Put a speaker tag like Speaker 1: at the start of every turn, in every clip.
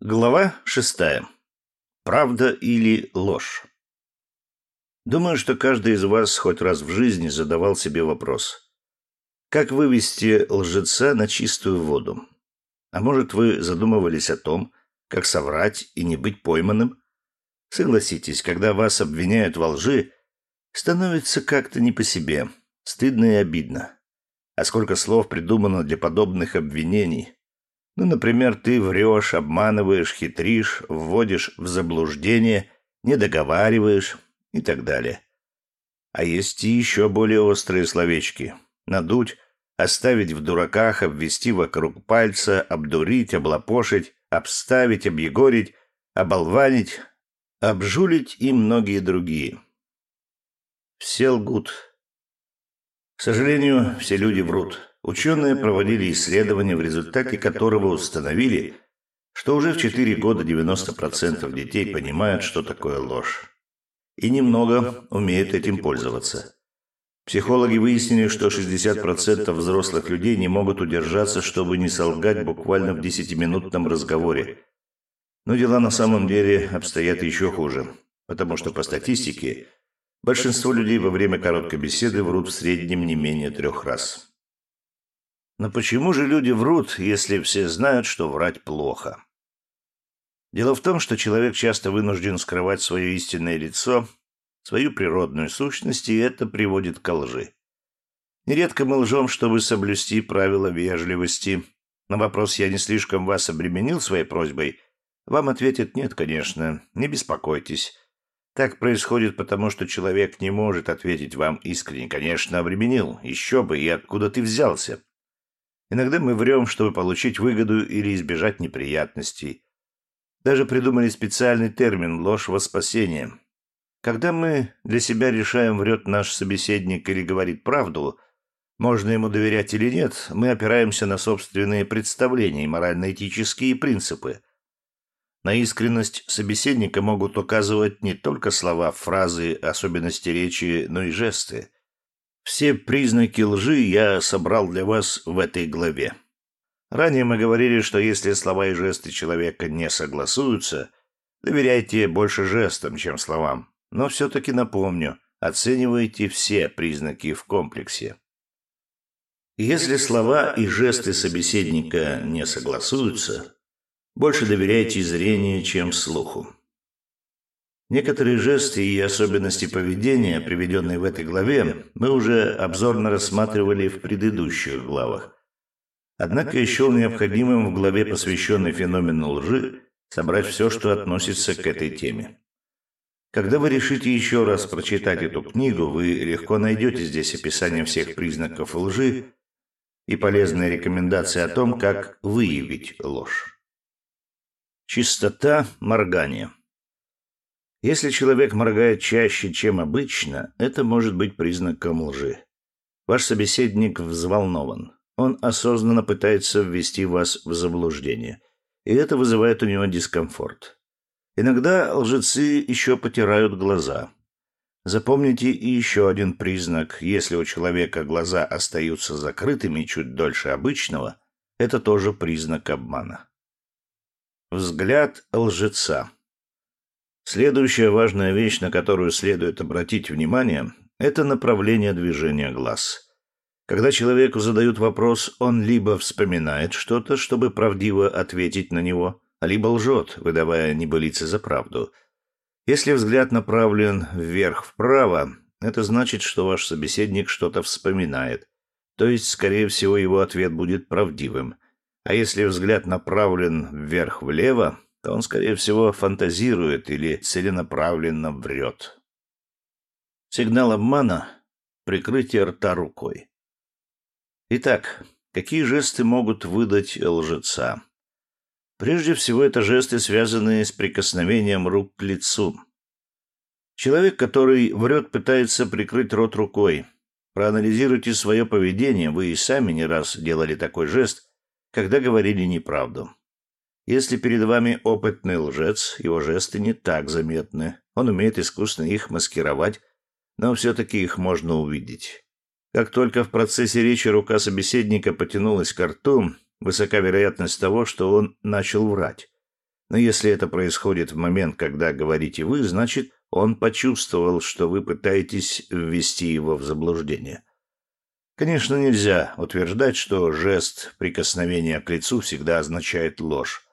Speaker 1: Глава шестая. Правда или ложь? Думаю, что каждый из вас хоть раз в жизни задавал себе вопрос. Как вывести лжеца на чистую воду? А может, вы задумывались о том, как соврать и не быть пойманным? Согласитесь, когда вас обвиняют во лжи, становится как-то не по себе, стыдно и обидно. А сколько слов придумано для подобных обвинений – ну, например, ты врешь, обманываешь, хитришь, вводишь в заблуждение, не договариваешь и так далее. А есть и еще более острые словечки. Надуть, оставить в дураках, обвести вокруг пальца, обдурить, облапошить, обставить, объегорить, оболванить, обжулить и многие другие. Все лгут. К сожалению, все люди врут. Ученые проводили исследование, в результате которого установили, что уже в 4 года 90% детей понимают, что такое ложь. И немного умеют этим пользоваться. Психологи выяснили, что 60% взрослых людей не могут удержаться, чтобы не солгать буквально в 10-минутном разговоре. Но дела на самом деле обстоят еще хуже, потому что по статистике большинство людей во время короткой беседы врут в среднем не менее трех раз. Но почему же люди врут, если все знают, что врать плохо? Дело в том, что человек часто вынужден скрывать свое истинное лицо, свою природную сущность, и это приводит к лжи. Нередко мы лжем, чтобы соблюсти правила вежливости. На вопрос «я не слишком вас обременил своей просьбой?» Вам ответят «нет, конечно, не беспокойтесь». Так происходит потому, что человек не может ответить вам искренне. Конечно, обременил. Еще бы, и откуда ты взялся? Иногда мы врем, чтобы получить выгоду или избежать неприятностей. Даже придумали специальный термин «ложь во спасение». Когда мы для себя решаем, врет наш собеседник или говорит правду, можно ему доверять или нет, мы опираемся на собственные представления и морально-этические принципы. На искренность собеседника могут указывать не только слова, фразы, особенности речи, но и жесты. Все признаки лжи я собрал для вас в этой главе. Ранее мы говорили, что если слова и жесты человека не согласуются, доверяйте больше жестам, чем словам. Но все-таки напомню, оценивайте все признаки в комплексе. Если слова и жесты собеседника не согласуются, больше доверяйте зрению, чем слуху. Некоторые жесты и особенности поведения, приведенные в этой главе, мы уже обзорно рассматривали в предыдущих главах. Однако я счел необходимым в главе, посвященной феномену лжи, собрать все, что относится к этой теме. Когда вы решите еще раз прочитать эту книгу, вы легко найдете здесь описание всех признаков лжи и полезные рекомендации о том, как выявить ложь. Чистота моргания. Если человек моргает чаще, чем обычно, это может быть признаком лжи. Ваш собеседник взволнован. Он осознанно пытается ввести вас в заблуждение. И это вызывает у него дискомфорт. Иногда лжецы еще потирают глаза. Запомните и еще один признак. Если у человека глаза остаются закрытыми чуть дольше обычного, это тоже признак обмана. Взгляд лжеца. Следующая важная вещь, на которую следует обратить внимание, это направление движения глаз. Когда человеку задают вопрос, он либо вспоминает что-то, чтобы правдиво ответить на него, либо лжет, выдавая небылицы за правду. Если взгляд направлен вверх-вправо, это значит, что ваш собеседник что-то вспоминает. То есть, скорее всего, его ответ будет правдивым. А если взгляд направлен вверх-влево, то он, скорее всего, фантазирует или целенаправленно врет. Сигнал обмана – прикрытие рта рукой. Итак, какие жесты могут выдать лжеца? Прежде всего, это жесты, связанные с прикосновением рук к лицу. Человек, который врет, пытается прикрыть рот рукой. Проанализируйте свое поведение, вы и сами не раз делали такой жест, когда говорили неправду. Если перед вами опытный лжец, его жесты не так заметны. Он умеет искусно их маскировать, но все-таки их можно увидеть. Как только в процессе речи рука собеседника потянулась к рту, высока вероятность того, что он начал врать. Но если это происходит в момент, когда говорите вы, значит, он почувствовал, что вы пытаетесь ввести его в заблуждение. Конечно, нельзя утверждать, что жест прикосновения к лицу всегда означает ложь.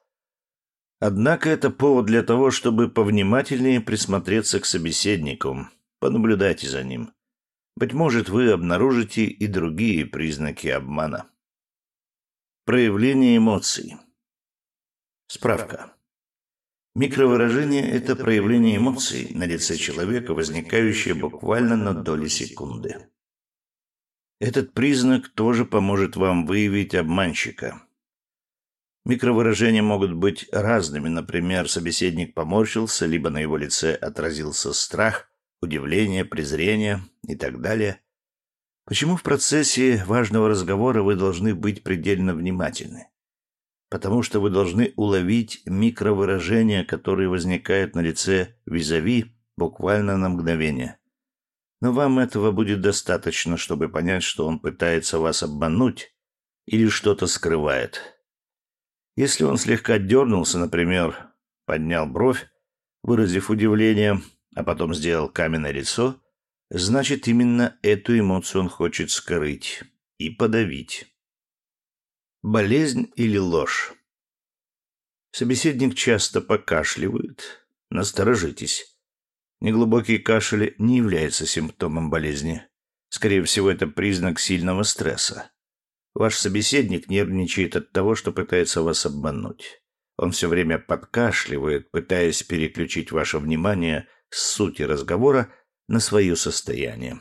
Speaker 1: Однако это повод для того, чтобы повнимательнее присмотреться к собеседнику, понаблюдайте за ним. Быть может, вы обнаружите и другие признаки обмана. Проявление эмоций. Справка. Микровыражение – это проявление эмоций на лице человека, возникающее буквально на доли секунды. Этот признак тоже поможет вам выявить обманщика. Микровыражения могут быть разными, например, собеседник поморщился, либо на его лице отразился страх, удивление, презрение и так далее. Почему в процессе важного разговора вы должны быть предельно внимательны? Потому что вы должны уловить микровыражения, которые возникают на лице визави буквально на мгновение. Но вам этого будет достаточно, чтобы понять, что он пытается вас обмануть или что-то скрывает. Если он слегка дернулся, например, поднял бровь, выразив удивление, а потом сделал каменное лицо, Значит, именно эту эмоцию он хочет скрыть и подавить. Болезнь или ложь? Собеседник часто покашливает. Насторожитесь. Неглубокий кашель не является симптомом болезни. Скорее всего, это признак сильного стресса. Ваш собеседник нервничает от того, что пытается вас обмануть. Он все время подкашливает, пытаясь переключить ваше внимание с сути разговора на свое состояние.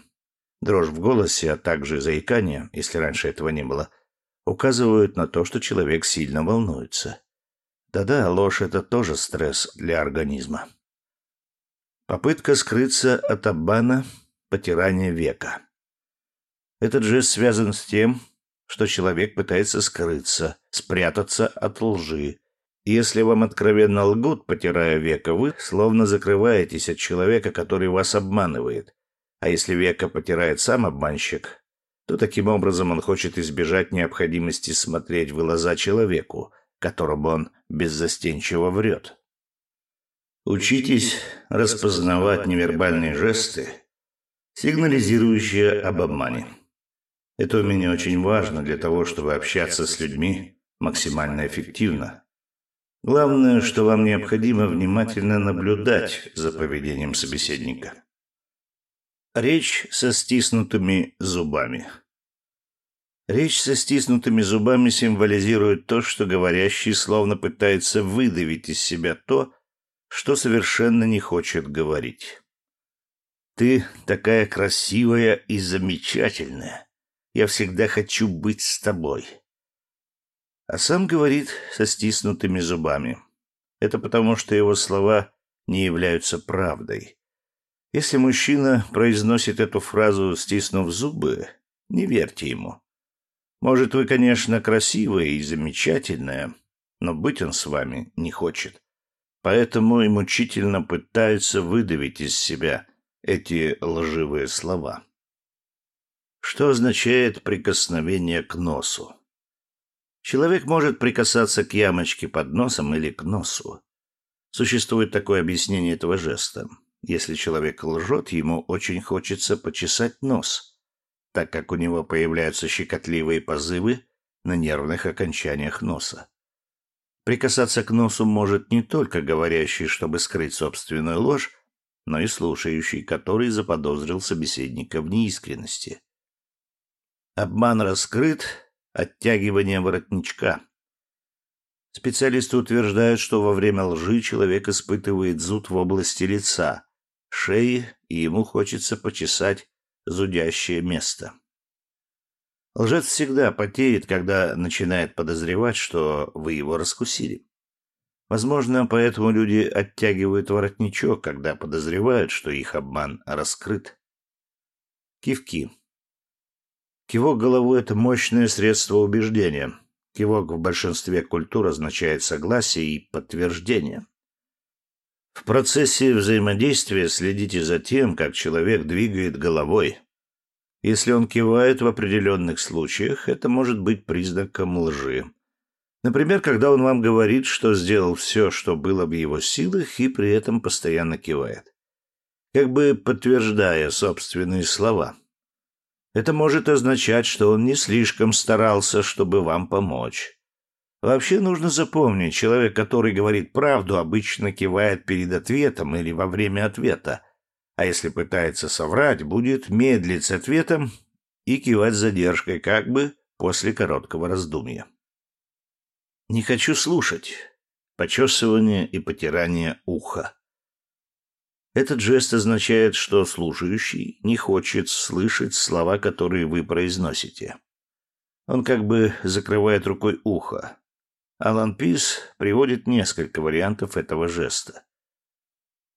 Speaker 1: Дрожь в голосе, а также заикание, если раньше этого не было, указывают на то, что человек сильно волнуется. Да-да, ложь – это тоже стресс для организма. Попытка скрыться от обмана – потирание века. Этот жест связан с тем, что человек пытается скрыться, спрятаться от лжи, если вам откровенно лгут, потирая века, вы словно закрываетесь от человека, который вас обманывает. А если века потирает сам обманщик, то таким образом он хочет избежать необходимости смотреть в глаза человеку, которому он беззастенчиво врет. Учитесь распознавать невербальные жесты, сигнализирующие об обмане. Это умение очень важно для того, чтобы общаться с людьми максимально эффективно. Главное, что вам необходимо внимательно наблюдать за поведением собеседника. Речь со стиснутыми зубами. Речь со стиснутыми зубами символизирует то, что говорящий словно пытается выдавить из себя то, что совершенно не хочет говорить. «Ты такая красивая и замечательная. Я всегда хочу быть с тобой» а сам говорит со стиснутыми зубами. Это потому, что его слова не являются правдой. Если мужчина произносит эту фразу, стиснув зубы, не верьте ему. Может, вы, конечно, красивая и замечательная, но быть он с вами не хочет. Поэтому и мучительно пытается выдавить из себя эти лживые слова. Что означает прикосновение к носу? Человек может прикасаться к ямочке под носом или к носу. Существует такое объяснение этого жеста. Если человек лжет, ему очень хочется почесать нос, так как у него появляются щекотливые позывы на нервных окончаниях носа. Прикасаться к носу может не только говорящий, чтобы скрыть собственную ложь, но и слушающий, который заподозрил собеседника в неискренности. Обман раскрыт, Оттягивание воротничка. Специалисты утверждают, что во время лжи человек испытывает зуд в области лица, шеи, и ему хочется почесать зудящее место. Лжец всегда потеет, когда начинает подозревать, что вы его раскусили. Возможно, поэтому люди оттягивают воротничок, когда подозревают, что их обман раскрыт. Кивки. Кивок головой – это мощное средство убеждения. Кивок в большинстве культур означает согласие и подтверждение. В процессе взаимодействия следите за тем, как человек двигает головой. Если он кивает в определенных случаях, это может быть признаком лжи. Например, когда он вам говорит, что сделал все, что было в его силах, и при этом постоянно кивает. Как бы подтверждая собственные слова. Это может означать, что он не слишком старался, чтобы вам помочь. Вообще нужно запомнить, человек, который говорит правду, обычно кивает перед ответом или во время ответа, а если пытается соврать, будет медлить с ответом и кивать с задержкой, как бы после короткого раздумья. Не хочу слушать. Почесывание и потирание уха. Этот жест означает, что слушающий не хочет слышать слова, которые вы произносите. Он как бы закрывает рукой ухо. Алан Пис приводит несколько вариантов этого жеста.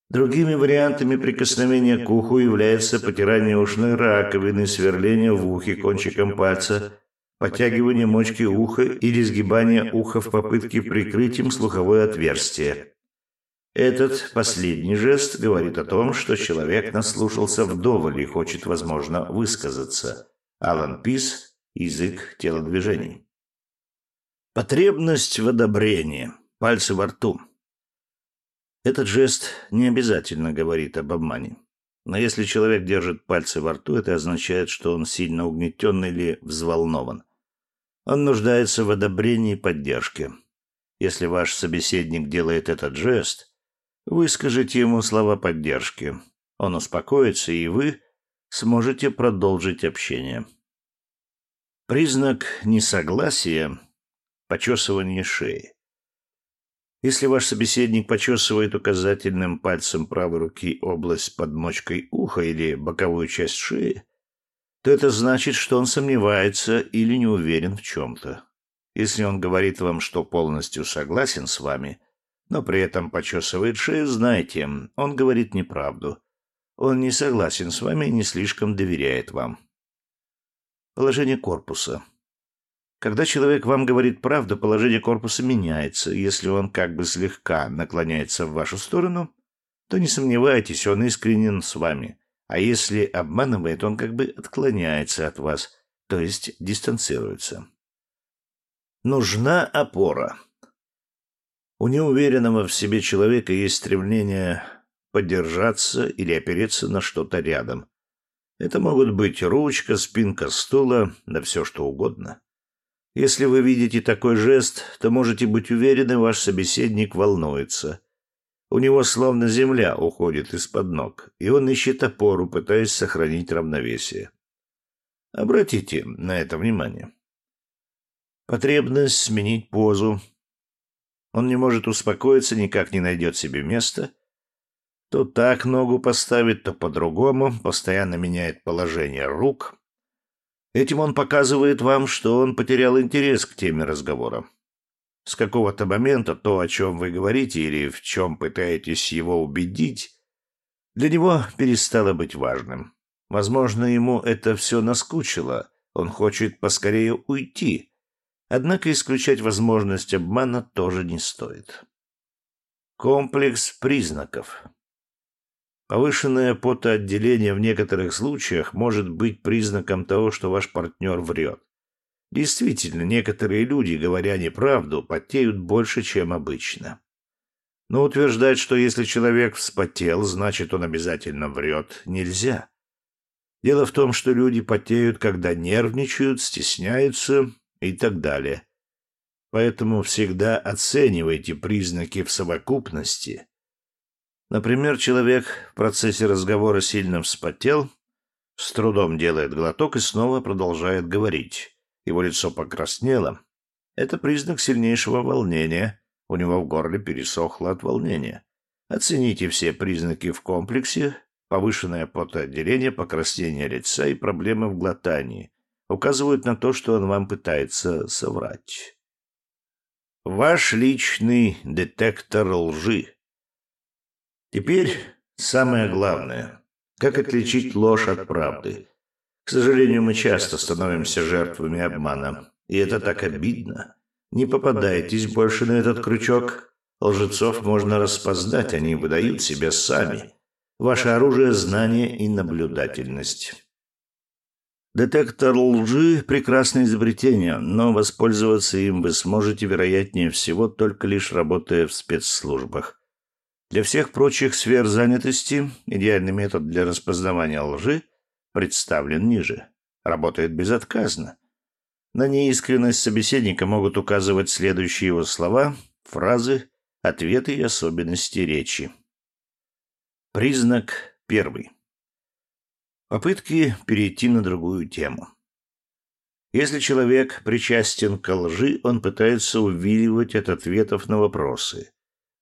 Speaker 1: Другими вариантами прикосновения к уху является потирание ушной раковины, сверление в ухе кончиком пальца – подтягивание мочки уха или сгибание уха в попытке прикрыть им слуховое отверстие. Этот последний жест говорит о том, что человек наслушался вдоволь и хочет, возможно, высказаться. Алан Пис «Язык телодвижений». Потребность в одобрении. Пальцы во рту. Этот жест не обязательно говорит об обмане. Но если человек держит пальцы во рту, это означает, что он сильно угнетен или взволнован. Он нуждается в одобрении и поддержке. Если ваш собеседник делает этот жест, выскажите ему слова поддержки. Он успокоится, и вы сможете продолжить общение. Признак несогласия – почесывание шеи. Если ваш собеседник почесывает указательным пальцем правой руки область под мочкой уха или боковую часть шеи, то это значит, что он сомневается или не уверен в чем-то. Если он говорит вам, что полностью согласен с вами, но при этом почесывает шею, знайте, он говорит неправду. Он не согласен с вами и не слишком доверяет вам. Положение корпуса. Когда человек вам говорит правду, положение корпуса меняется. Если он как бы слегка наклоняется в вашу сторону, то не сомневайтесь, он искренен с вами. А если обманывает, он как бы отклоняется от вас, то есть дистанцируется. Нужна опора. У неуверенного в себе человека есть стремление поддержаться или опереться на что-то рядом. Это могут быть ручка, спинка стула, да все что угодно. Если вы видите такой жест, то можете быть уверены, ваш собеседник волнуется. У него словно земля уходит из-под ног, и он ищет опору, пытаясь сохранить равновесие. Обратите на это внимание. Потребность сменить позу. Он не может успокоиться, никак не найдет себе места. То так ногу поставит, то по-другому, постоянно меняет положение рук, Этим он показывает вам, что он потерял интерес к теме разговора. С какого-то момента то, о чем вы говорите или в чем пытаетесь его убедить, для него перестало быть важным. Возможно, ему это все наскучило, он хочет поскорее уйти. Однако исключать возможность обмана тоже не стоит. Комплекс признаков. Повышенное потоотделение в некоторых случаях может быть признаком того, что ваш партнер врет. Действительно, некоторые люди, говоря неправду, потеют больше, чем обычно. Но утверждать, что если человек вспотел, значит он обязательно врет, нельзя. Дело в том, что люди потеют, когда нервничают, стесняются и так далее. Поэтому всегда оценивайте признаки в совокупности Например, человек в процессе разговора сильно вспотел, с трудом делает глоток и снова продолжает говорить. Его лицо покраснело. Это признак сильнейшего волнения. У него в горле пересохло от волнения. Оцените все признаки в комплексе. Повышенное потоотделение, покраснение лица и проблемы в глотании указывают на то, что он вам пытается соврать. Ваш личный детектор лжи. Теперь самое главное. Как отличить ложь от правды? К сожалению, мы часто становимся жертвами обмана. И это так обидно. Не попадайтесь больше на этот крючок. Лжецов можно распознать, они выдают себя сами. Ваше оружие – знание и наблюдательность. Детектор лжи – прекрасное изобретение, но воспользоваться им вы сможете, вероятнее всего, только лишь работая в спецслужбах. Для всех прочих сфер занятости идеальный метод для распознавания лжи представлен ниже. Работает безотказно. На неискренность собеседника могут указывать следующие его слова, фразы, ответы и особенности речи. Признак первый. Попытки перейти на другую тему. Если человек причастен к лжи, он пытается увиливать от ответов на вопросы.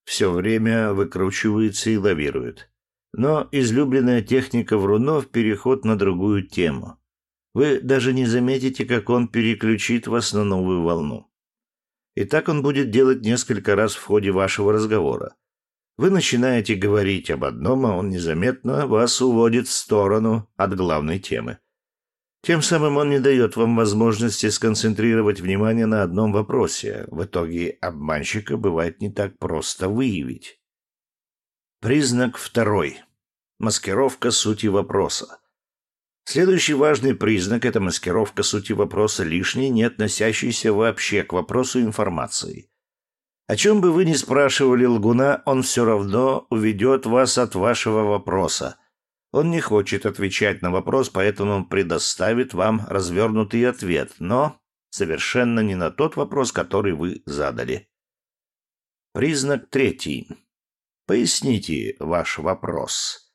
Speaker 1: Все время выкручивается и лавирует. Но излюбленная техника врунов – переход на другую тему. Вы даже не заметите, как он переключит вас на новую волну. И так он будет делать несколько раз в ходе вашего разговора. Вы начинаете говорить об одном, а он незаметно вас уводит в сторону от главной темы. Тем самым он не дает вам возможности сконцентрировать внимание на одном вопросе. В итоге обманщика бывает не так просто выявить. Признак второй. Маскировка сути вопроса. Следующий важный признак – это маскировка сути вопроса лишней, не относящейся вообще к вопросу информации. О чем бы вы ни спрашивали лгуна, он все равно уведет вас от вашего вопроса. Он не хочет отвечать на вопрос, поэтому предоставит вам развернутый ответ, но совершенно не на тот вопрос, который вы задали. Признак третий. Поясните ваш вопрос.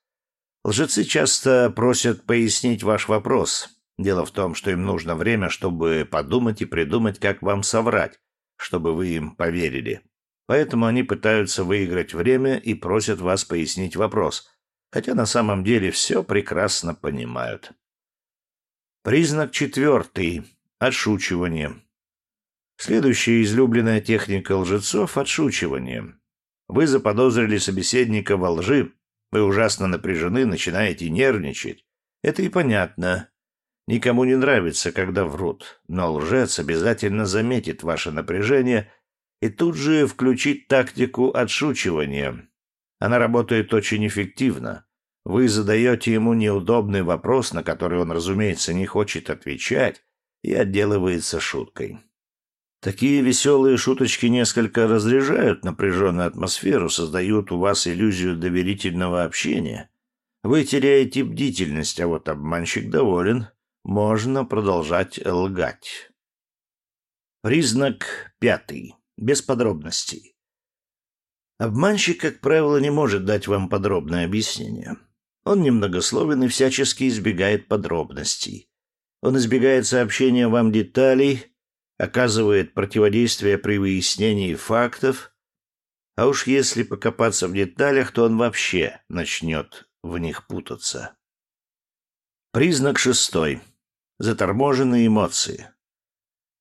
Speaker 1: Лжецы часто просят пояснить ваш вопрос. Дело в том, что им нужно время, чтобы подумать и придумать, как вам соврать чтобы вы им поверили. Поэтому они пытаются выиграть время и просят вас пояснить вопрос, хотя на самом деле все прекрасно понимают. Признак четвертый – отшучивание. Следующая излюбленная техника лжецов – отшучивание. Вы заподозрили собеседника во лжи, вы ужасно напряжены, начинаете нервничать. Это и понятно. Никому не нравится, когда врут, но лжец обязательно заметит ваше напряжение и тут же включит тактику отшучивания. Она работает очень эффективно. Вы задаете ему неудобный вопрос, на который он, разумеется, не хочет отвечать, и отделывается шуткой. Такие веселые шуточки несколько разряжают напряженную атмосферу, создают у вас иллюзию доверительного общения. Вы теряете бдительность, а вот обманщик доволен, можно продолжать лгать. Признак пятый. Без подробностей. Обманщик, как правило, не может дать вам подробное объяснение. Он немногословен и всячески избегает подробностей. Он избегает сообщения вам деталей, оказывает противодействие при выяснении фактов, а уж если покопаться в деталях, то он вообще начнет в них путаться. Признак шестой заторможенные эмоции.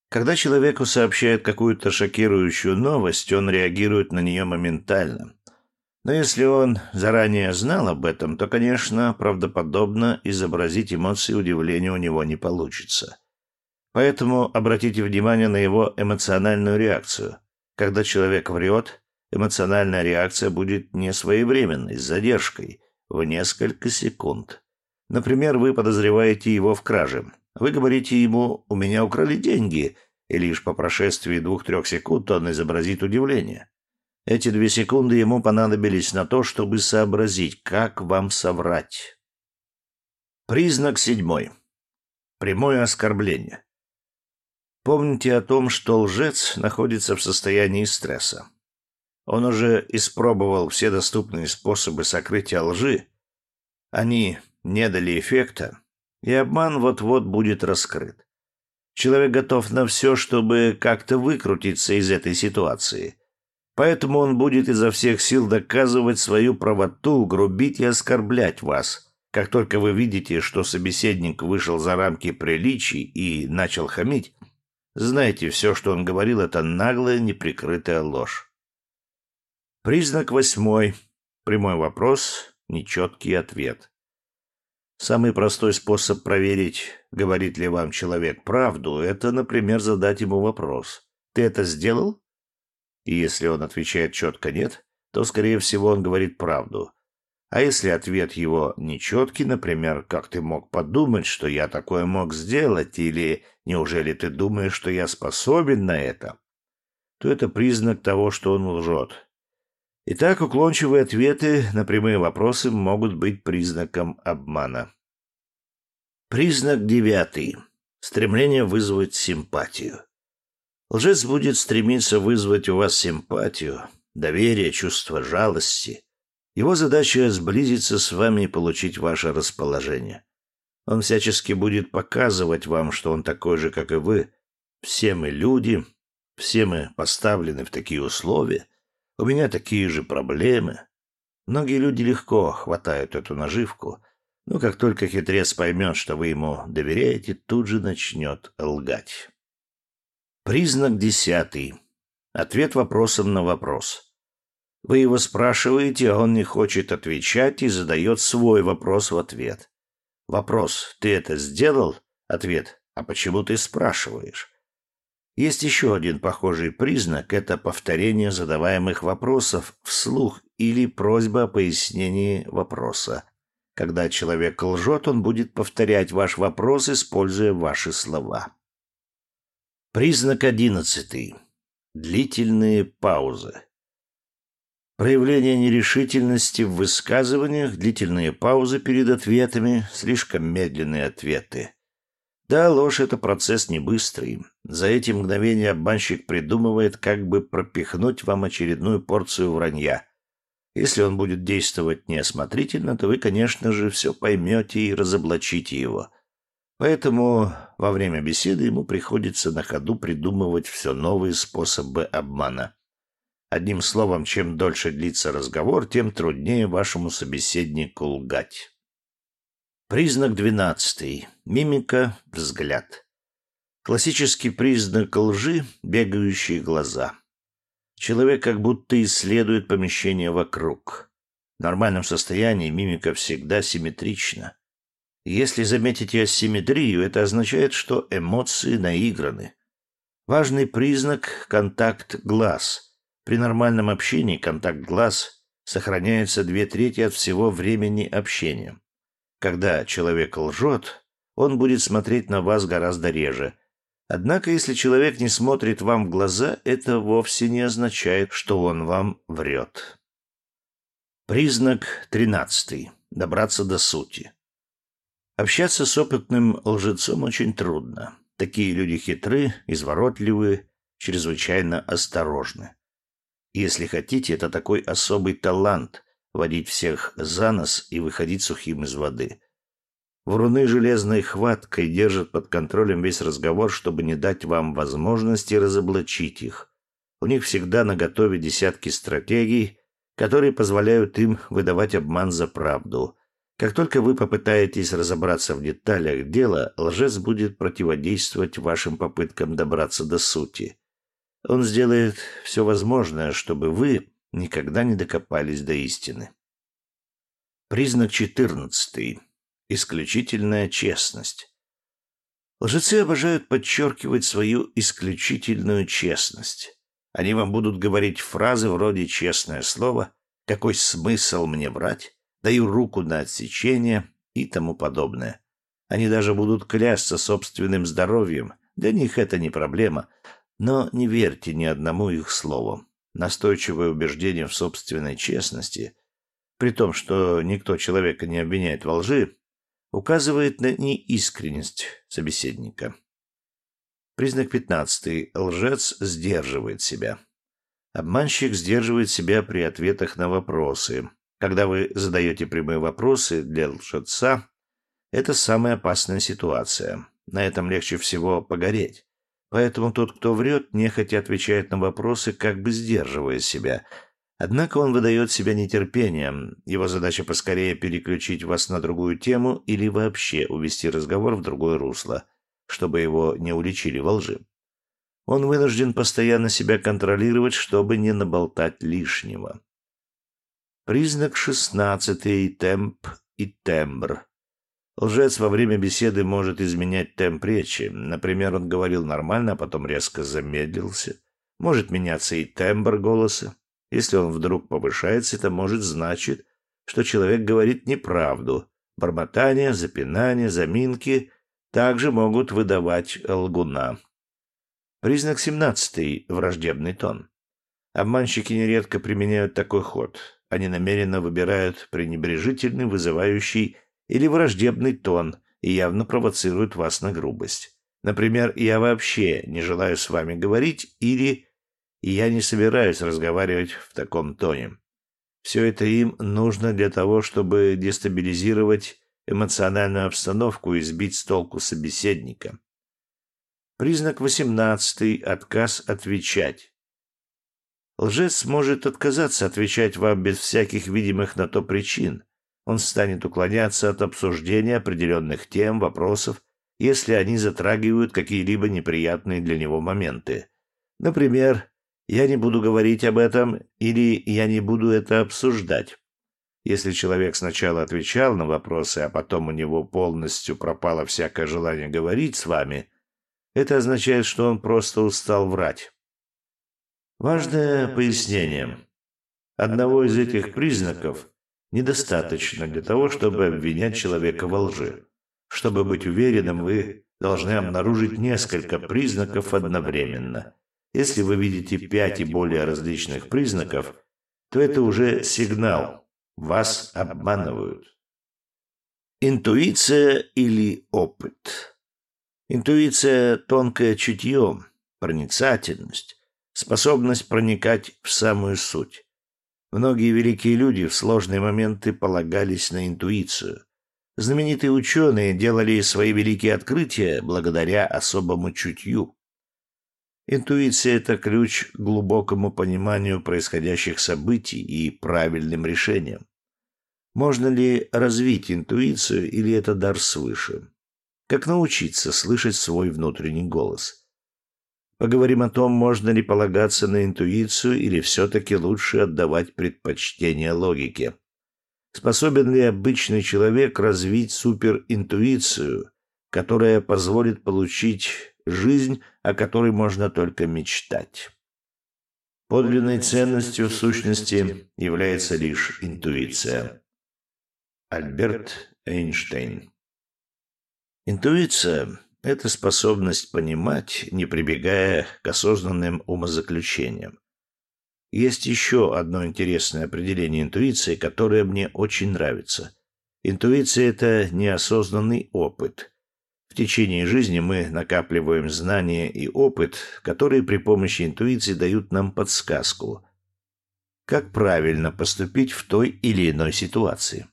Speaker 1: Когда человеку сообщают какую-то шокирующую новость, он реагирует на нее моментально. Но если он заранее знал об этом, то, конечно, правдоподобно изобразить эмоции удивления у него не получится. Поэтому обратите внимание на его эмоциональную реакцию. Когда человек врет, эмоциональная реакция будет не своевременной, с задержкой, в несколько секунд. Например, вы подозреваете его в краже. Вы говорите ему «у меня украли деньги», и лишь по прошествии двух-трех секунд он изобразит удивление. Эти две секунды ему понадобились на то, чтобы сообразить, как вам соврать. Признак седьмой. Прямое оскорбление. Помните о том, что лжец находится в состоянии стресса. Он уже испробовал все доступные способы сокрытия лжи. Они не дали эффекта, и обман вот-вот будет раскрыт. Человек готов на все, чтобы как-то выкрутиться из этой ситуации. Поэтому он будет изо всех сил доказывать свою правоту, грубить и оскорблять вас. Как только вы видите, что собеседник вышел за рамки приличий и начал хамить, знайте, все, что он говорил, это наглая, неприкрытая ложь. Признак восьмой. Прямой вопрос, нечеткий ответ. Самый простой способ проверить, говорит ли вам человек правду, это, например, задать ему вопрос. «Ты это сделал?» И если он отвечает четко «нет», то, скорее всего, он говорит правду. А если ответ его нечеткий, например, «Как ты мог подумать, что я такое мог сделать?» или «Неужели ты думаешь, что я способен на это?» то это признак того, что он лжет. Итак, уклончивые ответы на прямые вопросы могут быть признаком обмана. Признак девятый. Стремление вызвать симпатию. Лжец будет стремиться вызвать у вас симпатию, доверие, чувство жалости. Его задача — сблизиться с вами и получить ваше расположение. Он всячески будет показывать вам, что он такой же, как и вы. Все мы люди, все мы поставлены в такие условия. У меня такие же проблемы. Многие люди легко хватают эту наживку, но как только хитрец поймет, что вы ему доверяете, тут же начнет лгать. Признак десятый. Ответ вопросом на вопрос. Вы его спрашиваете, а он не хочет отвечать и задает свой вопрос в ответ. Вопрос «Ты это сделал?» Ответ «А почему ты спрашиваешь?» Есть еще один похожий признак – это повторение задаваемых вопросов вслух или просьба о пояснении вопроса. Когда человек лжет, он будет повторять ваш вопрос, используя ваши слова. Признак одиннадцатый. Длительные паузы. Проявление нерешительности в высказываниях, длительные паузы перед ответами, слишком медленные ответы. Да, ложь — это процесс не быстрый. За эти мгновения обманщик придумывает, как бы пропихнуть вам очередную порцию вранья. Если он будет действовать неосмотрительно, то вы, конечно же, все поймете и разоблачите его. Поэтому во время беседы ему приходится на ходу придумывать все новые способы обмана. Одним словом, чем дольше длится разговор, тем труднее вашему собеседнику лгать. Признак двенадцатый. Мимика, взгляд. Классический признак лжи – бегающие глаза. Человек как будто исследует помещение вокруг. В нормальном состоянии мимика всегда симметрична. Если заметите асимметрию, это означает, что эмоции наиграны. Важный признак – контакт глаз. При нормальном общении контакт глаз сохраняется две трети от всего времени общения. Когда человек лжет, он будет смотреть на вас гораздо реже. Однако, если человек не смотрит вам в глаза, это вовсе не означает, что он вам врет. Признак тринадцатый. Добраться до сути. Общаться с опытным лжецом очень трудно. Такие люди хитры, изворотливы, чрезвычайно осторожны. Если хотите, это такой особый талант — водить всех за нос и выходить сухим из воды. Вруны железной хваткой держат под контролем весь разговор, чтобы не дать вам возможности разоблачить их. У них всегда наготове десятки стратегий, которые позволяют им выдавать обман за правду — как только вы попытаетесь разобраться в деталях дела, лжец будет противодействовать вашим попыткам добраться до сути. Он сделает все возможное, чтобы вы никогда не докопались до истины. Признак четырнадцатый. Исключительная честность. Лжецы обожают подчеркивать свою исключительную честность. Они вам будут говорить фразы вроде «честное слово», «какой смысл мне врать», даю руку на отсечение и тому подобное. Они даже будут клясться собственным здоровьем. Для них это не проблема. Но не верьте ни одному их слову. Настойчивое убеждение в собственной честности, при том, что никто человека не обвиняет во лжи, указывает на неискренность собеседника. Признак пятнадцатый. Лжец сдерживает себя. Обманщик сдерживает себя при ответах на вопросы. Когда вы задаете прямые вопросы для лжеца, это самая опасная ситуация. На этом легче всего погореть. Поэтому тот, кто врет, нехотя отвечает на вопросы, как бы сдерживая себя. Однако он выдает себя нетерпением. Его задача поскорее переключить вас на другую тему или вообще увести разговор в другое русло, чтобы его не уличили во лжи. Он вынужден постоянно себя контролировать, чтобы не наболтать лишнего. Признак шестнадцатый – темп и тембр. Лжец во время беседы может изменять темп речи. Например, он говорил нормально, а потом резко замедлился. Может меняться и тембр голоса. Если он вдруг повышается, это может значить, что человек говорит неправду. Бормотание, запинание, заминки также могут выдавать лгуна. Признак семнадцатый – враждебный тон. Обманщики нередко применяют такой ход. Они намеренно выбирают пренебрежительный, вызывающий или враждебный тон и явно провоцируют вас на грубость. Например, «я вообще не желаю с вами говорить» или «я не собираюсь разговаривать в таком тоне». Все это им нужно для того, чтобы дестабилизировать эмоциональную обстановку и сбить с толку собеседника. Признак восемнадцатый – отказ отвечать. Лжец может отказаться отвечать вам без всяких видимых на то причин. Он станет уклоняться от обсуждения определенных тем, вопросов, если они затрагивают какие-либо неприятные для него моменты. Например, «я не буду говорить об этом» или «я не буду это обсуждать». Если человек сначала отвечал на вопросы, а потом у него полностью пропало всякое желание говорить с вами – это означает, что он просто устал врать. Важное пояснение. Одного из этих признаков недостаточно для того, чтобы обвинять человека во лжи. Чтобы быть уверенным, вы должны обнаружить несколько признаков одновременно. Если вы видите пять и более различных признаков, то это уже сигнал. Вас обманывают. Интуиция или опыт. Интуиция – тонкое чутье, проницательность, способность проникать в самую суть. Многие великие люди в сложные моменты полагались на интуицию. Знаменитые ученые делали свои великие открытия благодаря особому чутью. Интуиция – это ключ к глубокому пониманию происходящих событий и правильным решениям. Можно ли развить интуицию или это дар свыше? Как научиться слышать свой внутренний голос? Поговорим о том, можно ли полагаться на интуицию или все-таки лучше отдавать предпочтение логике. Способен ли обычный человек развить суперинтуицию, которая позволит получить жизнь, о которой можно только мечтать? Подлинной ценностью в сущности является лишь интуиция. Альберт Эйнштейн Интуиция – это способность понимать, не прибегая к осознанным умозаключениям. Есть еще одно интересное определение интуиции, которое мне очень нравится. Интуиция – это неосознанный опыт. В течение жизни мы накапливаем знания и опыт, которые при помощи интуиции дают нам подсказку, как правильно поступить в той или иной ситуации.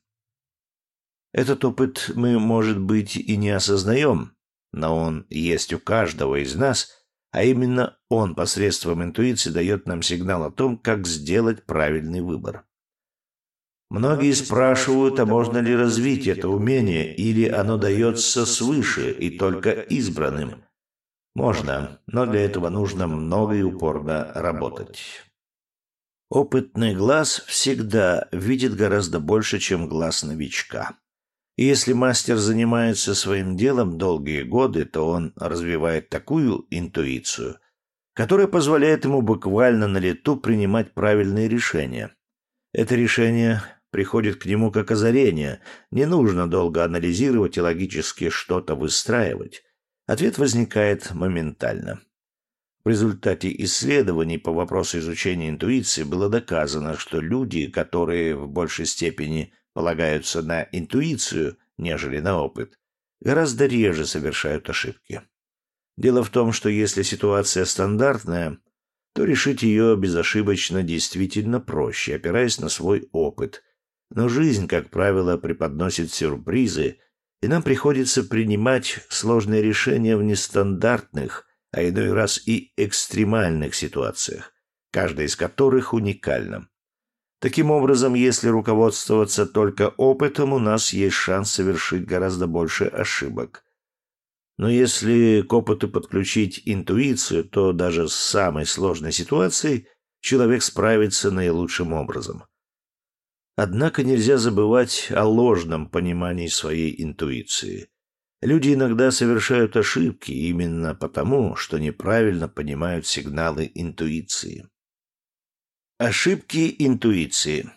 Speaker 1: Этот опыт мы, может быть, и не осознаем, но он есть у каждого из нас, а именно он посредством интуиции дает нам сигнал о том, как сделать правильный выбор. Многие спрашивают, а можно ли развить это умение, или оно дается свыше и только избранным. Можно, но для этого нужно много и упорно работать. Опытный глаз всегда видит гораздо больше, чем глаз новичка. И если мастер занимается своим делом долгие годы, то он развивает такую интуицию, которая позволяет ему буквально на лету принимать правильные решения. Это решение приходит к нему как озарение, не нужно долго анализировать и логически что-то выстраивать. Ответ возникает моментально. В результате исследований по вопросу изучения интуиции было доказано, что люди, которые в большей степени полагаются на интуицию, нежели на опыт, гораздо реже совершают ошибки. Дело в том, что если ситуация стандартная, то решить ее безошибочно действительно проще, опираясь на свой опыт. Но жизнь, как правило, преподносит сюрпризы, и нам приходится принимать сложные решения в нестандартных, а иной раз и экстремальных ситуациях, каждая из которых уникальна. Таким образом, если руководствоваться только опытом, у нас есть шанс совершить гораздо больше ошибок. Но если к опыту подключить интуицию, то даже с самой сложной ситуацией человек справится наилучшим образом. Однако нельзя забывать о ложном понимании своей интуиции. Люди иногда совершают ошибки именно потому, что неправильно понимают сигналы интуиции. Ошибки интуиции.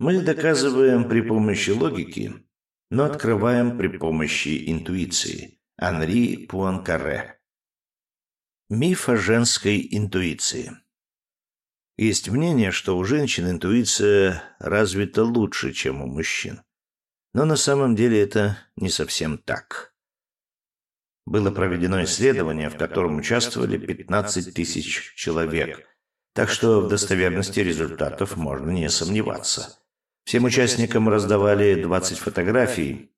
Speaker 1: Мы доказываем при помощи логики, но открываем при помощи интуиции. Анри Пуанкаре. Миф о женской интуиции. Есть мнение, что у женщин интуиция развита лучше, чем у мужчин. Но на самом деле это не совсем так. Было проведено исследование, в котором участвовали 15 тысяч человек, так что в достоверности результатов можно не сомневаться. Всем участникам раздавали 20 фотографий,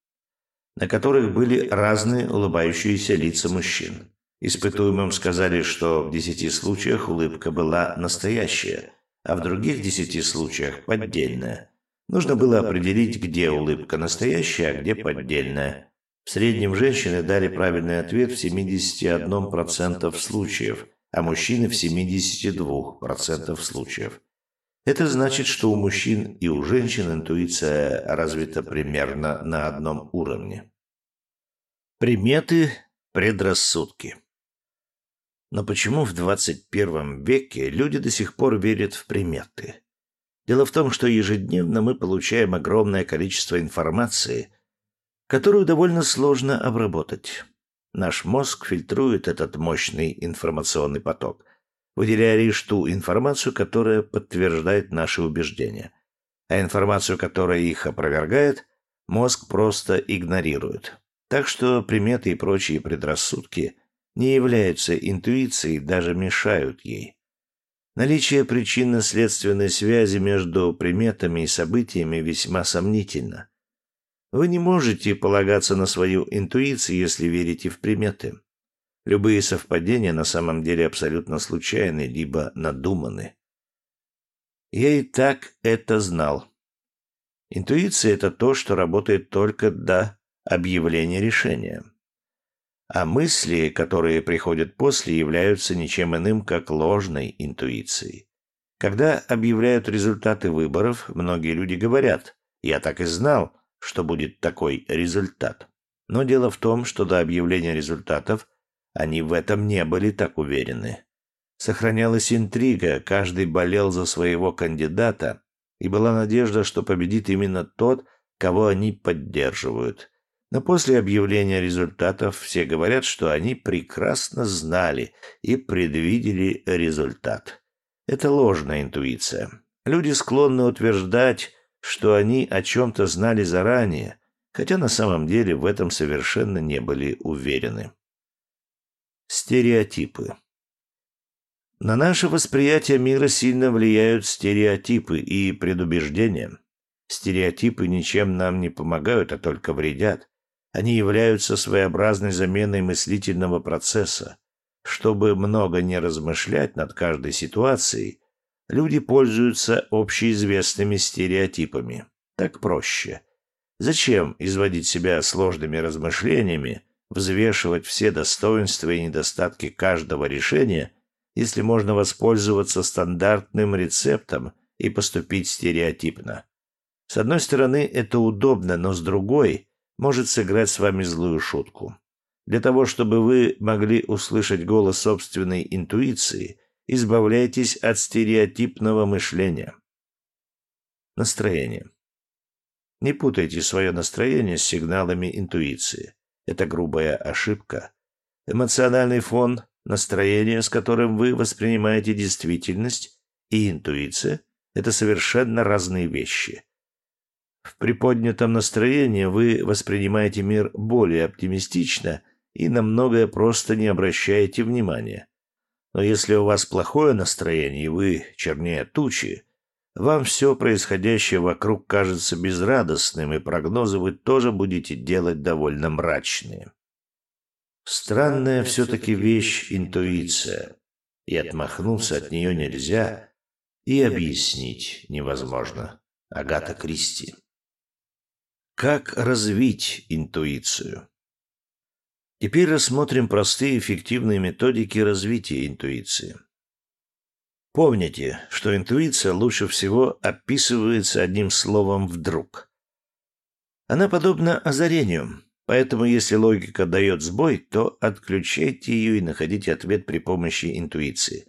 Speaker 1: на которых были разные улыбающиеся лица мужчин. Испытуемым сказали, что в 10 случаях улыбка была настоящая, а в других 10 случаях поддельная. Нужно было определить, где улыбка настоящая, а где поддельная. В среднем женщины дали правильный ответ в 71% случаев, а мужчины в 72% случаев. Это значит, что у мужчин и у женщин интуиция развита примерно на одном уровне. Приметы, предрассудки. Но почему в 21 веке люди до сих пор верят в приметы? Дело в том, что ежедневно мы получаем огромное количество информации, которую довольно сложно обработать. Наш мозг фильтрует этот мощный информационный поток – выделяя лишь ту информацию, которая подтверждает наши убеждения. А информацию, которая их опровергает, мозг просто игнорирует. Так что приметы и прочие предрассудки не являются интуицией, даже мешают ей. Наличие причинно-следственной связи между приметами и событиями весьма сомнительно. Вы не можете полагаться на свою интуицию, если верите в приметы. Любые совпадения на самом деле абсолютно случайны, либо надуманы. Я и так это знал. Интуиция – это то, что работает только до объявления решения. А мысли, которые приходят после, являются ничем иным, как ложной интуицией. Когда объявляют результаты выборов, многие люди говорят «я так и знал, что будет такой результат». Но дело в том, что до объявления результатов – они в этом не были так уверены. Сохранялась интрига, каждый болел за своего кандидата, и была надежда, что победит именно тот, кого они поддерживают. Но после объявления результатов все говорят, что они прекрасно знали и предвидели результат. Это ложная интуиция. Люди склонны утверждать, что они о чем-то знали заранее, хотя на самом деле в этом совершенно не были уверены. Стереотипы. На наше восприятие мира сильно влияют стереотипы и предубеждения. Стереотипы ничем нам не помогают, а только вредят. Они являются своеобразной заменой мыслительного процесса. Чтобы много не размышлять над каждой ситуацией, люди пользуются общеизвестными стереотипами. Так проще. Зачем изводить себя сложными размышлениями, взвешивать все достоинства и недостатки каждого решения, если можно воспользоваться стандартным рецептом и поступить стереотипно. С одной стороны, это удобно, но с другой может сыграть с вами злую шутку. Для того, чтобы вы могли услышать голос собственной интуиции, избавляйтесь от стереотипного мышления. Настроение. Не путайте свое настроение с сигналами интуиции. Это грубая ошибка. Эмоциональный фон, настроение, с которым вы воспринимаете действительность, и интуиция – это совершенно разные вещи. В приподнятом настроении вы воспринимаете мир более оптимистично и на многое просто не обращаете внимания. Но если у вас плохое настроение и вы чернее тучи, вам все происходящее вокруг кажется безрадостным, и прогнозы вы тоже будете делать довольно мрачные. Странная все-таки вещь интуиция, и отмахнуться от нее нельзя, и объяснить невозможно. Агата Кристи. Как развить интуицию? Теперь рассмотрим простые эффективные методики развития интуиции. Помните, что интуиция лучше всего описывается одним словом «вдруг». Она подобна озарению, поэтому если логика дает сбой, то отключайте ее и находите ответ при помощи интуиции.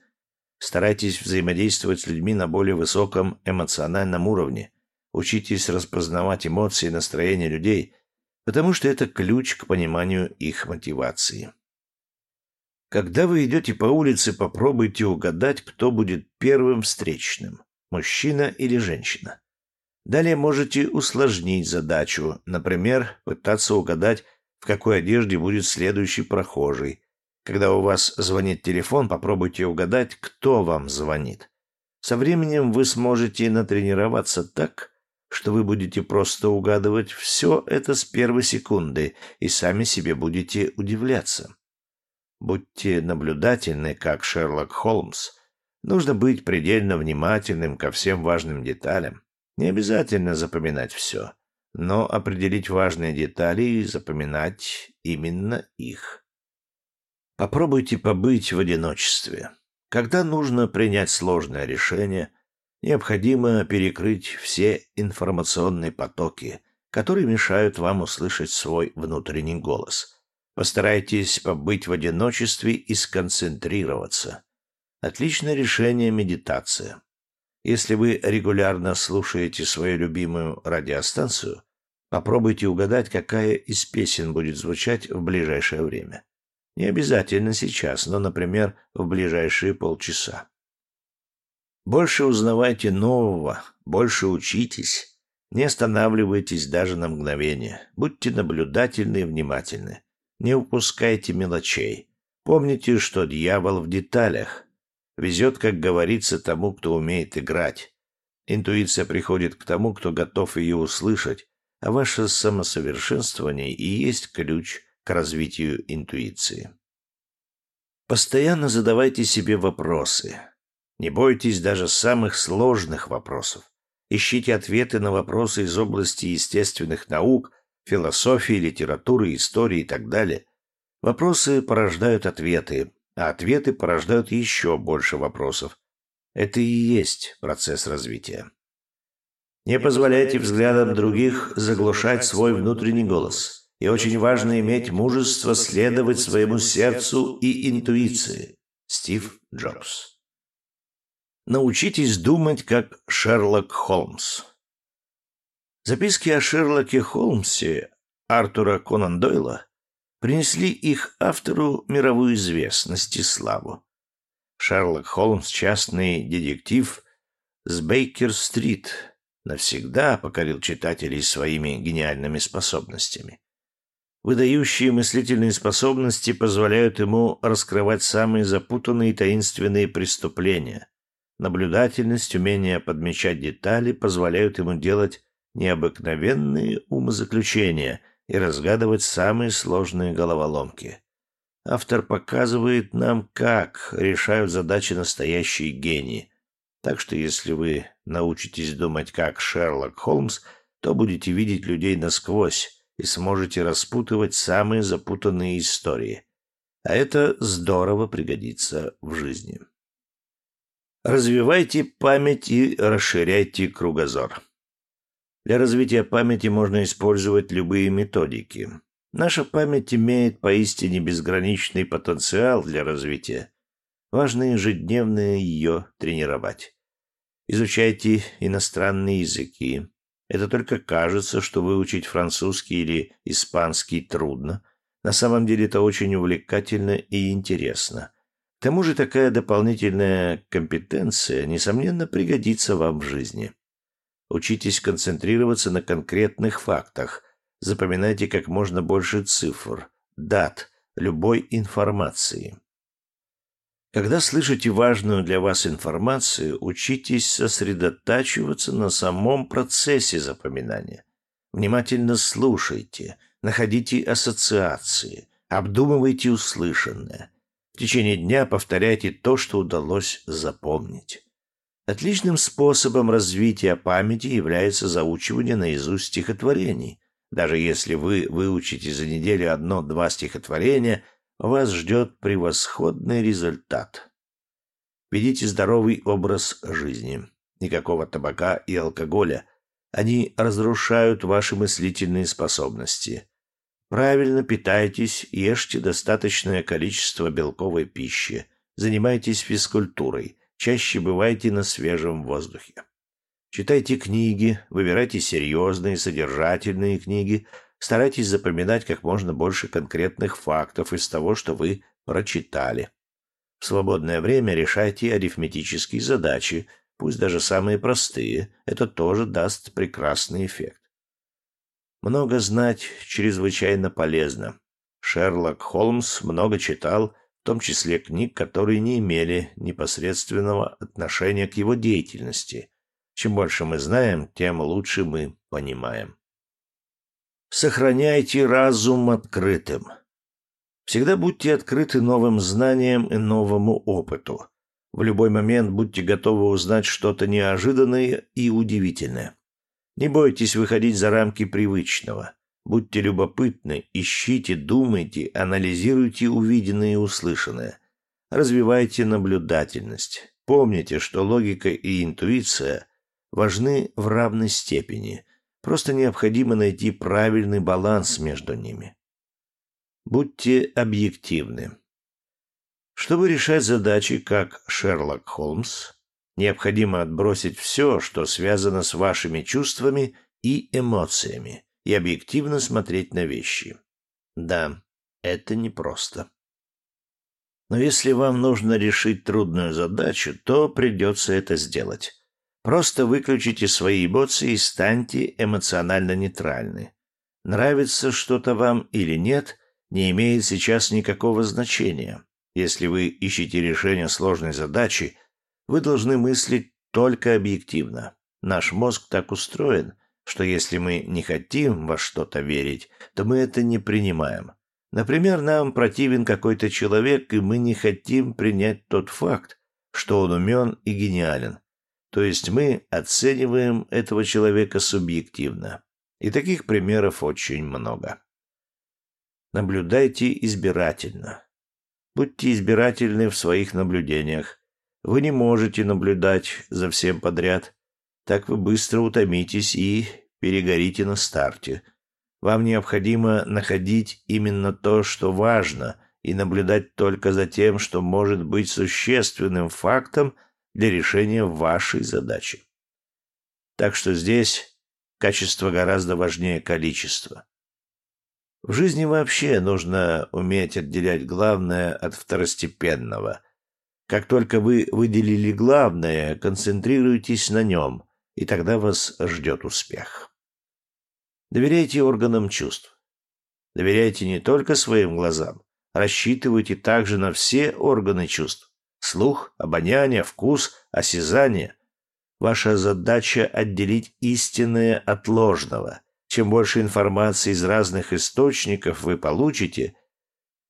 Speaker 1: Старайтесь взаимодействовать с людьми на более высоком эмоциональном уровне. Учитесь распознавать эмоции и настроения людей, потому что это ключ к пониманию их мотивации. Когда вы идете по улице, попробуйте угадать, кто будет первым встречным – мужчина или женщина. Далее можете усложнить задачу, например, пытаться угадать, в какой одежде будет следующий прохожий. Когда у вас звонит телефон, попробуйте угадать, кто вам звонит. Со временем вы сможете натренироваться так, что вы будете просто угадывать все это с первой секунды и сами себе будете удивляться. Будьте наблюдательны, как Шерлок Холмс. Нужно быть предельно внимательным ко всем важным деталям. Не обязательно запоминать все, но определить важные детали и запоминать именно их. Попробуйте побыть в одиночестве. Когда нужно принять сложное решение, необходимо перекрыть все информационные потоки, которые мешают вам услышать свой внутренний голос – Постарайтесь побыть в одиночестве и сконцентрироваться. Отличное решение медитация. Если вы регулярно слушаете свою любимую радиостанцию, попробуйте угадать, какая из песен будет звучать в ближайшее время. Не обязательно сейчас, но, например, в ближайшие полчаса. Больше узнавайте нового, больше учитесь, не останавливайтесь даже на мгновение, будьте наблюдательны и внимательны. Не упускайте мелочей. Помните, что дьявол в деталях. Везет, как говорится, тому, кто умеет играть. Интуиция приходит к тому, кто готов ее услышать, а ваше самосовершенствование и есть ключ к развитию интуиции. Постоянно задавайте себе вопросы. Не бойтесь даже самых сложных вопросов. Ищите ответы на вопросы из области естественных наук философии, литературы, истории и так далее. Вопросы порождают ответы, а ответы порождают еще больше вопросов. Это и есть процесс развития. Не позволяйте взглядам других заглушать свой внутренний голос. И очень важно иметь мужество следовать своему сердцу и интуиции. Стив Джобс. Научитесь думать как Шерлок Холмс. Записки о Шерлоке Холмсе Артура Конан Дойла принесли их автору мировую известность и славу. Шерлок Холмс, частный детектив с Бейкер-стрит, навсегда покорил читателей своими гениальными способностями. Выдающие мыслительные способности позволяют ему раскрывать самые запутанные и таинственные преступления. Наблюдательность, умение подмечать детали позволяют ему делать необыкновенные умозаключения и разгадывать самые сложные головоломки. Автор показывает нам, как решают задачи настоящие гении. Так что если вы научитесь думать как Шерлок Холмс, то будете видеть людей насквозь и сможете распутывать самые запутанные истории. А это здорово пригодится в жизни. Развивайте память и расширяйте кругозор. Для развития памяти можно использовать любые методики. Наша память имеет поистине безграничный потенциал для развития. Важно ежедневно ее тренировать. Изучайте иностранные языки. Это только кажется, что выучить французский или испанский трудно. На самом деле это очень увлекательно и интересно. К тому же такая дополнительная компетенция, несомненно, пригодится вам в жизни. Учитесь концентрироваться на конкретных фактах. Запоминайте как можно больше цифр, дат, любой информации. Когда слышите важную для вас информацию, учитесь сосредотачиваться на самом процессе запоминания. Внимательно слушайте, находите ассоциации, обдумывайте услышанное. В течение дня повторяйте то, что удалось запомнить. Отличным способом развития памяти является заучивание наизусть стихотворений. Даже если вы выучите за неделю одно-два стихотворения, вас ждет превосходный результат. Ведите здоровый образ жизни. Никакого табака и алкоголя. Они разрушают ваши мыслительные способности. Правильно питайтесь, ешьте достаточное количество белковой пищи. Занимайтесь физкультурой чаще бывайте на свежем воздухе. Читайте книги, выбирайте серьезные, содержательные книги, старайтесь запоминать как можно больше конкретных фактов из того, что вы прочитали. В свободное время решайте арифметические задачи, пусть даже самые простые, это тоже даст прекрасный эффект. Много знать чрезвычайно полезно. Шерлок Холмс много читал, в том числе книг, которые не имели непосредственного отношения к его деятельности – чем больше мы знаем, тем лучше мы понимаем. Сохраняйте разум открытым. Всегда будьте открыты новым знаниям и новому опыту. В любой момент будьте готовы узнать что-то неожиданное и удивительное. Не бойтесь выходить за рамки привычного. Будьте любопытны, ищите, думайте, анализируйте увиденное и услышанное. Развивайте наблюдательность. Помните, что логика и интуиция важны в равной степени. Просто необходимо найти правильный баланс между ними. Будьте объективны. Чтобы решать задачи, как Шерлок Холмс, необходимо отбросить все, что связано с вашими чувствами и эмоциями, и объективно смотреть на вещи. Да, это непросто. Но если вам нужно решить трудную задачу, то придется это сделать. Просто выключите свои эмоции и станьте эмоционально нейтральны. Нравится что-то вам или нет, не имеет сейчас никакого значения. Если вы ищете решение сложной задачи, вы должны мыслить только объективно. Наш мозг так устроен, что если мы не хотим во что-то верить, то мы это не принимаем. Например, нам противен какой-то человек, и мы не хотим принять тот факт, что он умен и гениален. То есть мы оцениваем этого человека субъективно. И таких примеров очень много. Наблюдайте избирательно. Будьте избирательны в своих наблюдениях. Вы не можете наблюдать за всем подряд. Так вы быстро утомитесь и перегорите на старте. Вам необходимо находить именно то, что важно, и наблюдать только за тем, что может быть существенным фактом – для решения вашей задачи. Так что здесь качество гораздо важнее количества. В жизни вообще нужно уметь отделять главное от второстепенного. Как только вы выделили главное, концентрируйтесь на нем, и тогда вас ждет успех. Доверяйте органам чувств. Доверяйте не только своим глазам, рассчитывайте также на все органы чувств. Слух, обоняние, вкус, осязание. Ваша задача — отделить истинное от ложного. Чем больше информации из разных источников вы получите,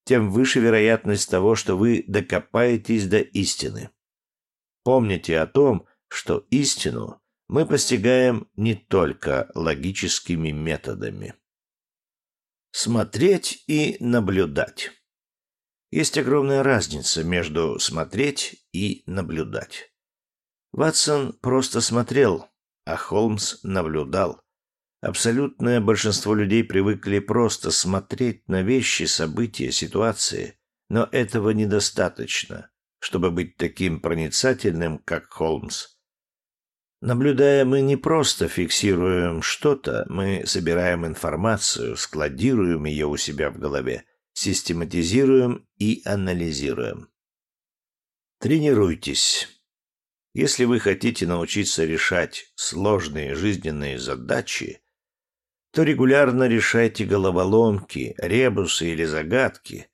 Speaker 1: тем выше вероятность того, что вы докопаетесь до истины. Помните о том, что истину мы постигаем не только логическими методами. Смотреть и наблюдать. Есть огромная разница между смотреть и наблюдать. Ватсон просто смотрел, а Холмс наблюдал. Абсолютное большинство людей привыкли просто смотреть на вещи, события, ситуации, но этого недостаточно, чтобы быть таким проницательным, как Холмс. Наблюдая, мы не просто фиксируем что-то, мы собираем информацию, складируем ее у себя в голове систематизируем и анализируем. Тренируйтесь. Если вы хотите научиться решать сложные жизненные задачи, то регулярно решайте головоломки, ребусы или загадки.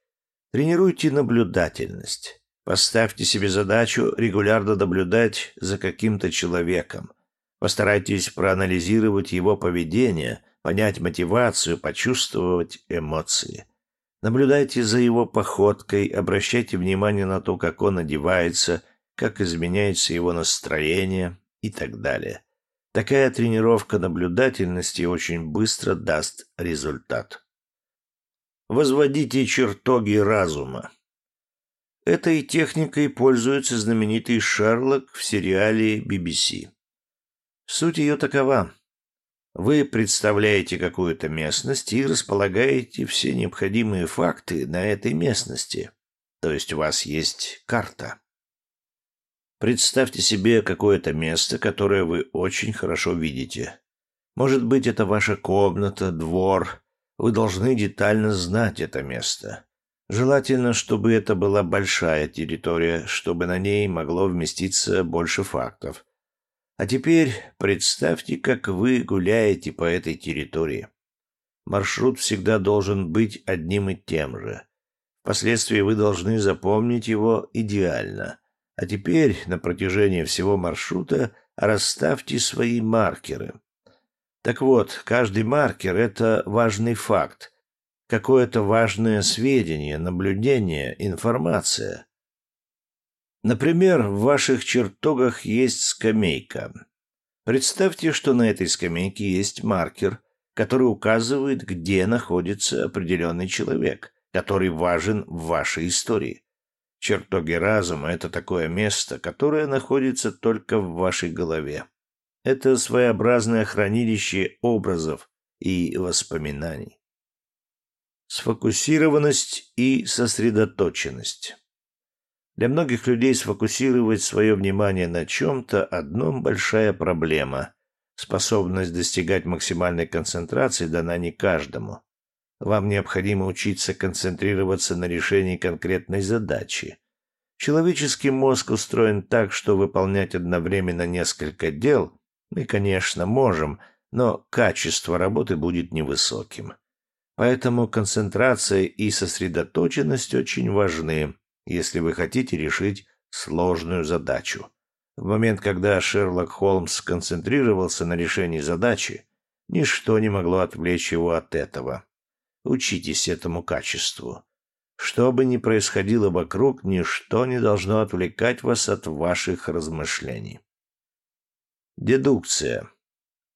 Speaker 1: Тренируйте наблюдательность. Поставьте себе задачу регулярно наблюдать за каким-то человеком. Постарайтесь проанализировать его поведение, понять мотивацию, почувствовать эмоции. Наблюдайте за его походкой, обращайте внимание на то, как он одевается, как изменяется его настроение и так далее. Такая тренировка наблюдательности очень быстро даст результат. Возводите чертоги разума. Этой техникой пользуется знаменитый Шерлок в сериале BBC. Суть ее такова. Вы представляете какую-то местность и располагаете все необходимые факты на этой местности. То есть у вас есть карта. Представьте себе какое-то место, которое вы очень хорошо видите. Может быть, это ваша комната, двор. Вы должны детально знать это место. Желательно, чтобы это была большая территория, чтобы на ней могло вместиться больше фактов. А теперь представьте, как вы гуляете по этой территории. Маршрут всегда должен быть одним и тем же. Впоследствии вы должны запомнить его идеально. А теперь на протяжении всего маршрута расставьте свои маркеры. Так вот, каждый маркер — это важный факт, какое-то важное сведение, наблюдение, информация. Например, в ваших чертогах есть скамейка. Представьте, что на этой скамейке есть маркер, который указывает, где находится определенный человек, который важен в вашей истории. Чертоги разума — это такое место, которое находится только в вашей голове. Это своеобразное хранилище образов и воспоминаний. Сфокусированность и сосредоточенность. Для многих людей сфокусировать свое внимание на чем-то одном большая проблема. Способность достигать максимальной концентрации дана не каждому. Вам необходимо учиться концентрироваться на решении конкретной задачи. Человеческий мозг устроен так, что выполнять одновременно несколько дел мы, конечно, можем, но качество работы будет невысоким. Поэтому концентрация и сосредоточенность очень важны, если вы хотите решить сложную задачу. В момент, когда Шерлок Холмс сконцентрировался на решении задачи, ничто не могло отвлечь его от этого. Учитесь этому качеству. Что бы ни происходило вокруг, ничто не должно отвлекать вас от ваших размышлений. Дедукция.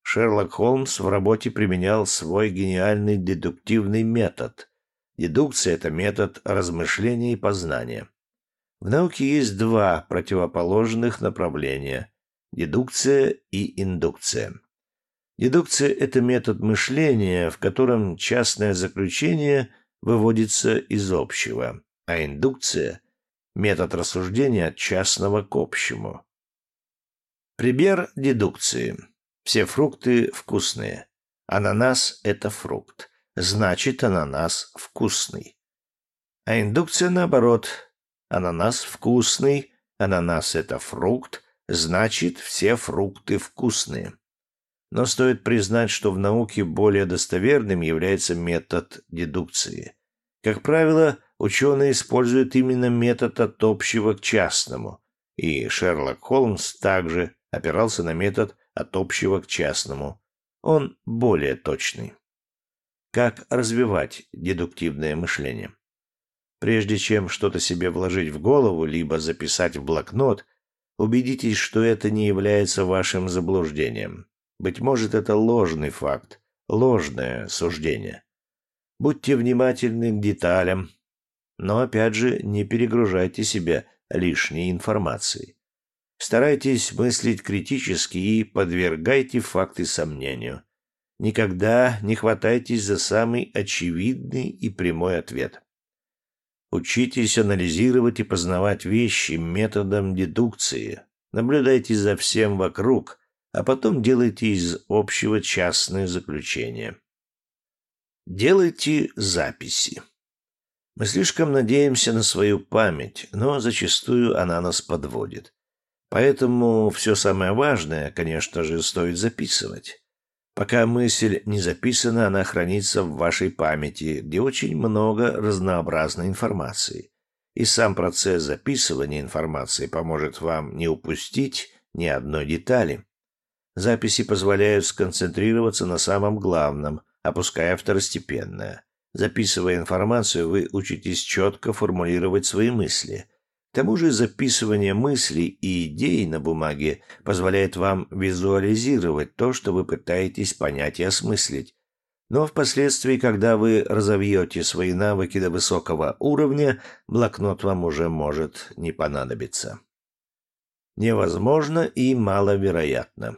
Speaker 1: Шерлок Холмс в работе применял свой гениальный дедуктивный метод. Дедукция – это метод размышления и познания. В науке есть два противоположных направления – дедукция и индукция. Дедукция – это метод мышления, в котором частное заключение выводится из общего, а индукция – метод рассуждения от частного к общему. Пример дедукции. Все фрукты вкусные. Ананас – это фрукт. Значит, ананас вкусный. А индукция наоборот. Ананас вкусный, ананас – это фрукт, значит, все фрукты вкусные. Но стоит признать, что в науке более достоверным является метод дедукции. Как правило, ученые используют именно метод от общего к частному, и Шерлок Холмс также опирался на метод от общего к частному. Он более точный. Как развивать дедуктивное мышление? Прежде чем что-то себе вложить в голову, либо записать в блокнот, убедитесь, что это не является вашим заблуждением. Быть может, это ложный факт, ложное суждение. Будьте внимательны к деталям, но опять же не перегружайте себя лишней информацией. Старайтесь мыслить критически и подвергайте факты сомнению. Никогда не хватайтесь за самый очевидный и прямой ответ. Учитесь анализировать и познавать вещи методом дедукции. Наблюдайте за всем вокруг, а потом делайте из общего частное заключение. Делайте записи. Мы слишком надеемся на свою память, но зачастую она нас подводит. Поэтому все самое важное, конечно же, стоит записывать. Пока мысль не записана, она хранится в вашей памяти, где очень много разнообразной информации. И сам процесс записывания информации поможет вам не упустить ни одной детали. Записи позволяют сконцентрироваться на самом главном, опуская второстепенное. Записывая информацию, вы учитесь четко формулировать свои мысли – к тому же записывание мыслей и идей на бумаге позволяет вам визуализировать то, что вы пытаетесь понять и осмыслить. Но впоследствии, когда вы разовьете свои навыки до высокого уровня, блокнот вам уже может не понадобиться. Невозможно и маловероятно.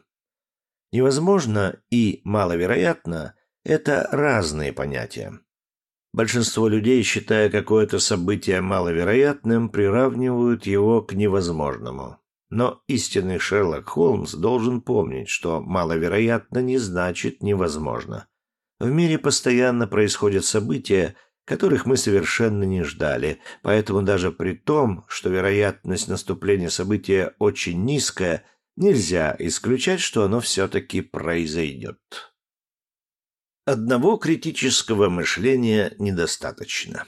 Speaker 1: Невозможно и маловероятно – это разные понятия. Большинство людей, считая какое-то событие маловероятным, приравнивают его к невозможному. Но истинный Шерлок Холмс должен помнить, что маловероятно не значит невозможно. В мире постоянно происходят события, которых мы совершенно не ждали, поэтому даже при том, что вероятность наступления события очень низкая, нельзя исключать, что оно все-таки произойдет. Одного критического мышления недостаточно.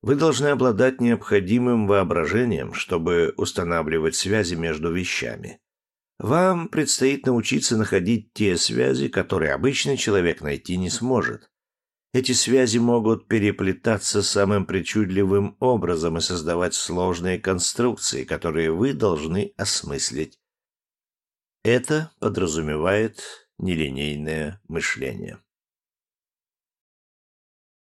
Speaker 1: Вы должны обладать необходимым воображением, чтобы устанавливать связи между вещами. Вам предстоит научиться находить те связи, которые обычный человек найти не сможет. Эти связи могут переплетаться самым причудливым образом и создавать сложные конструкции, которые вы должны осмыслить. Это подразумевает нелинейное мышление.